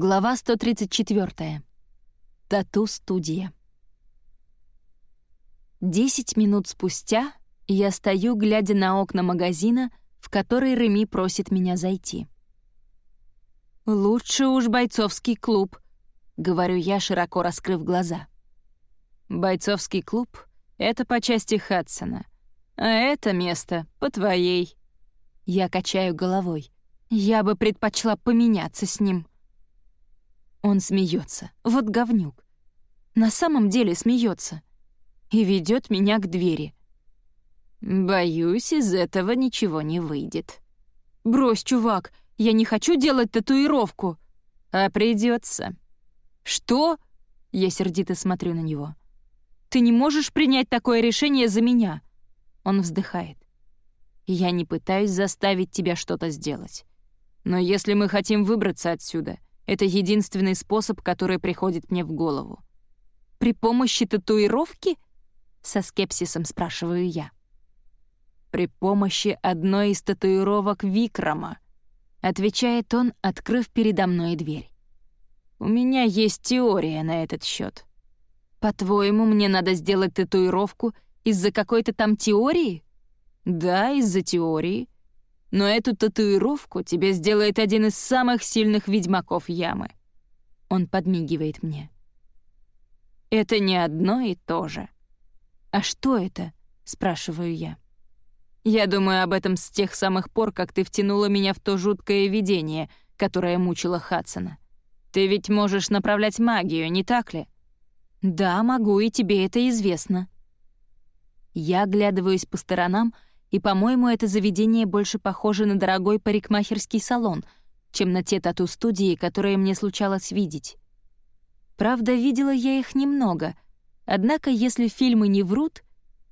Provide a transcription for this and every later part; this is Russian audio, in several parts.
Глава 134. Тату-студия. Десять минут спустя я стою, глядя на окна магазина, в который Реми просит меня зайти. «Лучше уж бойцовский клуб», — говорю я, широко раскрыв глаза. «Бойцовский клуб — это по части Хадсона, а это место по твоей». Я качаю головой. Я бы предпочла поменяться с ним. Он смеется. Вот говнюк. На самом деле смеется. И ведет меня к двери. Боюсь, из этого ничего не выйдет. Брось, чувак, я не хочу делать татуировку. А придется. Что? Я сердито смотрю на него. Ты не можешь принять такое решение за меня. Он вздыхает. Я не пытаюсь заставить тебя что-то сделать. Но если мы хотим выбраться отсюда, это единственный способ, который приходит мне в голову. «При помощи татуировки?» — со скепсисом спрашиваю я. «При помощи одной из татуировок Викрама», — отвечает он, открыв передо мной дверь. «У меня есть теория на этот счет. По-твоему, мне надо сделать татуировку из-за какой-то там теории?» «Да, из-за теории», но эту татуировку тебе сделает один из самых сильных ведьмаков ямы. Он подмигивает мне. Это не одно и то же. А что это? спрашиваю я. Я думаю об этом с тех самых пор, как ты втянула меня в то жуткое видение, которое мучило Хадсона. Ты ведь можешь направлять магию, не так ли? Да, могу, и тебе это известно. Я оглядываюсь по сторонам, и, по-моему, это заведение больше похоже на дорогой парикмахерский салон, чем на те тату-студии, которые мне случалось видеть. Правда, видела я их немного, однако если фильмы не врут,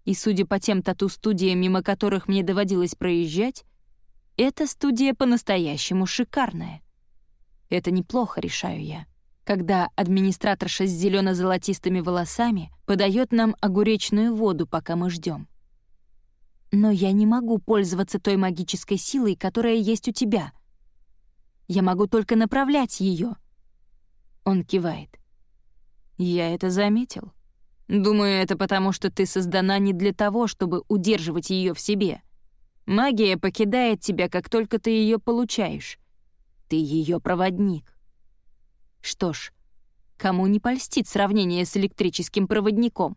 и, судя по тем тату-студиям, мимо которых мне доводилось проезжать, эта студия по-настоящему шикарная. Это неплохо, решаю я когда администраторша с зелено золотистыми волосами подает нам огуречную воду, пока мы ждем. Но я не могу пользоваться той магической силой, которая есть у тебя. Я могу только направлять ее. Он кивает. Я это заметил. Думаю, это потому, что ты создана не для того, чтобы удерживать ее в себе. Магия покидает тебя, как только ты ее получаешь. Ты ее проводник. Что ж, кому не польстит сравнение с электрическим проводником?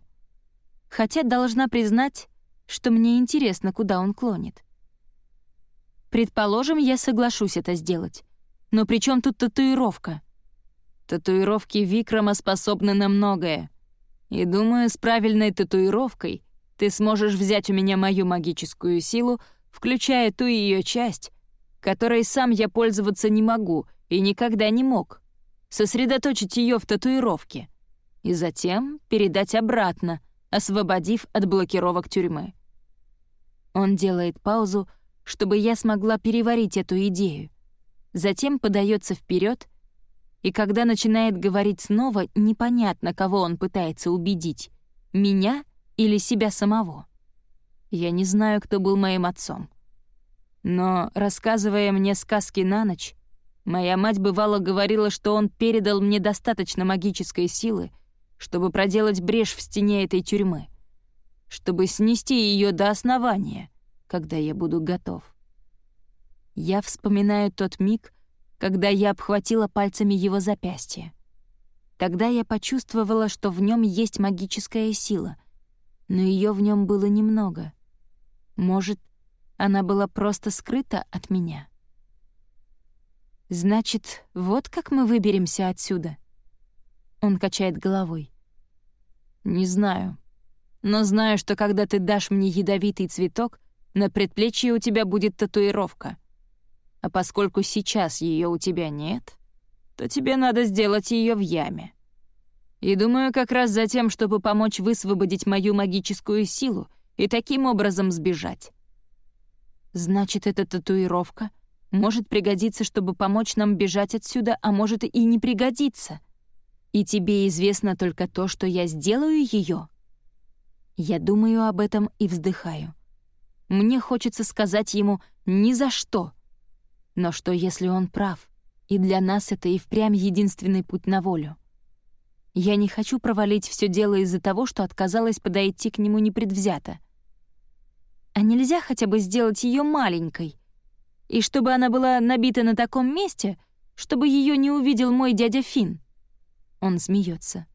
Хотя, должна признать, что мне интересно, куда он клонит. Предположим, я соглашусь это сделать. Но при чем тут татуировка? Татуировки Викрама способны на многое. И думаю, с правильной татуировкой ты сможешь взять у меня мою магическую силу, включая ту ее часть, которой сам я пользоваться не могу и никогда не мог, сосредоточить ее в татуировке и затем передать обратно, освободив от блокировок тюрьмы. Он делает паузу, чтобы я смогла переварить эту идею. Затем подается вперед, и когда начинает говорить снова, непонятно, кого он пытается убедить — меня или себя самого. Я не знаю, кто был моим отцом. Но, рассказывая мне сказки на ночь, моя мать бывало говорила, что он передал мне достаточно магической силы, чтобы проделать брешь в стене этой тюрьмы — чтобы снести ее до основания, когда я буду готов. Я вспоминаю тот миг, когда я обхватила пальцами его запястье. Тогда я почувствовала, что в нем есть магическая сила, но ее в нем было немного. Может, она была просто скрыта от меня. «Значит, вот как мы выберемся отсюда?» Он качает головой. «Не знаю но знаю, что когда ты дашь мне ядовитый цветок, на предплечье у тебя будет татуировка. А поскольку сейчас ее у тебя нет, то тебе надо сделать ее в яме. И думаю, как раз за тем, чтобы помочь высвободить мою магическую силу и таким образом сбежать. Значит, эта татуировка может пригодиться, чтобы помочь нам бежать отсюда, а может и не пригодиться. И тебе известно только то, что я сделаю ее. Я думаю об этом и вздыхаю. Мне хочется сказать ему «ни за что». Но что, если он прав? И для нас это и впрямь единственный путь на волю. Я не хочу провалить все дело из-за того, что отказалась подойти к нему непредвзято. А нельзя хотя бы сделать ее маленькой? И чтобы она была набита на таком месте, чтобы ее не увидел мой дядя Фин. Он смеется.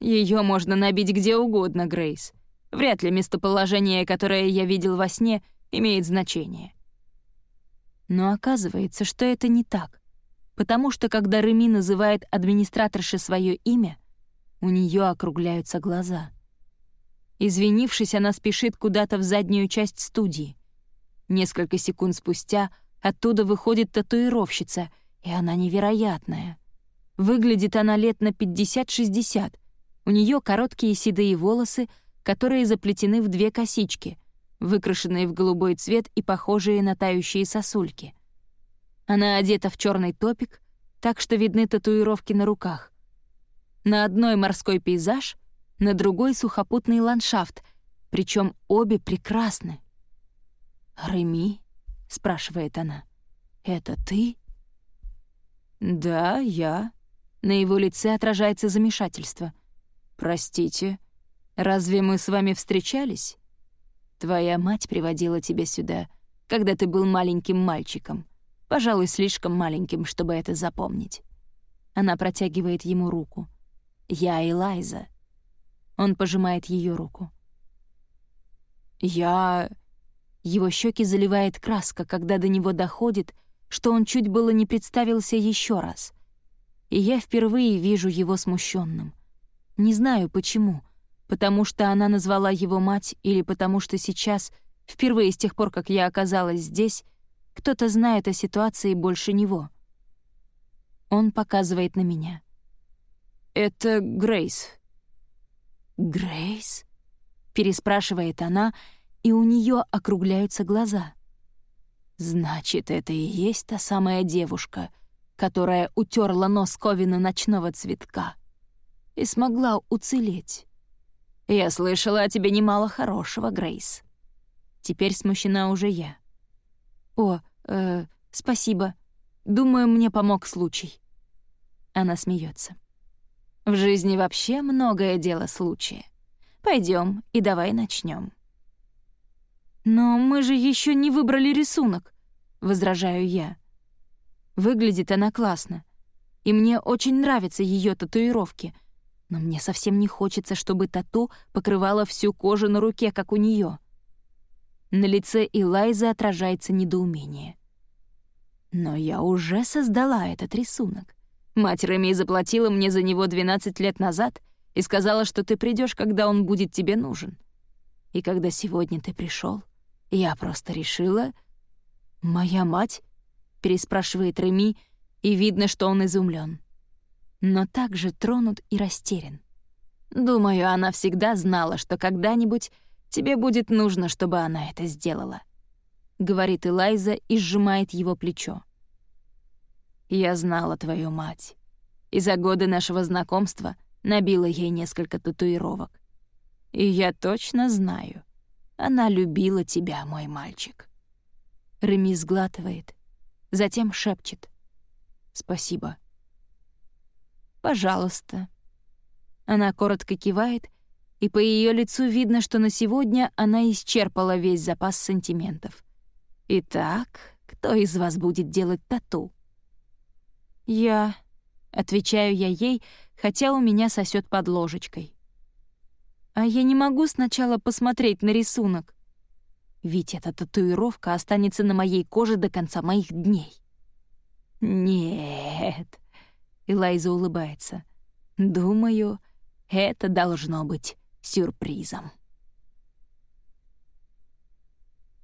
Ее можно набить где угодно, Грейс. Вряд ли местоположение, которое я видел во сне, имеет значение. Но оказывается, что это не так. Потому что когда Реми называет администраторше свое имя, у нее округляются глаза. Извинившись, она спешит куда-то в заднюю часть студии. Несколько секунд спустя оттуда выходит татуировщица, и она невероятная. Выглядит она лет на 50-60. У нее короткие седые волосы, которые заплетены в две косички — выкрашенные в голубой цвет и похожие на тающие сосульки. Она одета в черный топик, так что видны татуировки на руках. На одной морской пейзаж, на другой сухопутный ландшафт, причем обе прекрасны. «Реми?» — спрашивает она. «Это ты?» «Да, я». На его лице отражается замешательство. «Простите, разве мы с вами встречались?» Твоя мать приводила тебя сюда, когда ты был маленьким мальчиком. Пожалуй, слишком маленьким, чтобы это запомнить. Она протягивает ему руку. «Я Элайза». Он пожимает ее руку. «Я...» Его щеки заливает краска, когда до него доходит, что он чуть было не представился еще раз. И я впервые вижу его смущенным. Не знаю, почему — Потому что она назвала его мать или потому что сейчас, впервые с тех пор, как я оказалась здесь, кто-то знает о ситуации больше него. Он показывает на меня. «Это Грейс». «Грейс?» — переспрашивает она, и у нее округляются глаза. «Значит, это и есть та самая девушка, которая утерла нос Ковина ночного цветка и смогла уцелеть». «Я слышала о тебе немало хорошего, Грейс». Теперь смущена уже я. «О, э, спасибо. Думаю, мне помог случай». Она смеется. «В жизни вообще многое дело случая. Пойдем и давай начнем. «Но мы же еще не выбрали рисунок», — возражаю я. Выглядит она классно, и мне очень нравятся ее татуировки — но мне совсем не хочется, чтобы тату покрывала всю кожу на руке, как у нее. На лице Элайзы отражается недоумение. Но я уже создала этот рисунок. Мать Реми заплатила мне за него 12 лет назад и сказала, что ты придешь, когда он будет тебе нужен. И когда сегодня ты пришел, я просто решила... «Моя мать?» — переспрашивает Реми, и видно, что он изумлен но также тронут и растерян. Думаю, она всегда знала, что когда-нибудь тебе будет нужно, чтобы она это сделала», — говорит Элайза и сжимает его плечо. «Я знала твою мать, и за годы нашего знакомства набила ей несколько татуировок. И я точно знаю, она любила тебя, мой мальчик». Реми сглатывает, затем шепчет. «Спасибо». «Пожалуйста». Она коротко кивает, и по ее лицу видно, что на сегодня она исчерпала весь запас сантиментов. «Итак, кто из вас будет делать тату?» «Я...» — отвечаю я ей, хотя у меня сосет под ложечкой. «А я не могу сначала посмотреть на рисунок, ведь эта татуировка останется на моей коже до конца моих дней». «Нет», Элайза улыбается. «Думаю, это должно быть сюрпризом».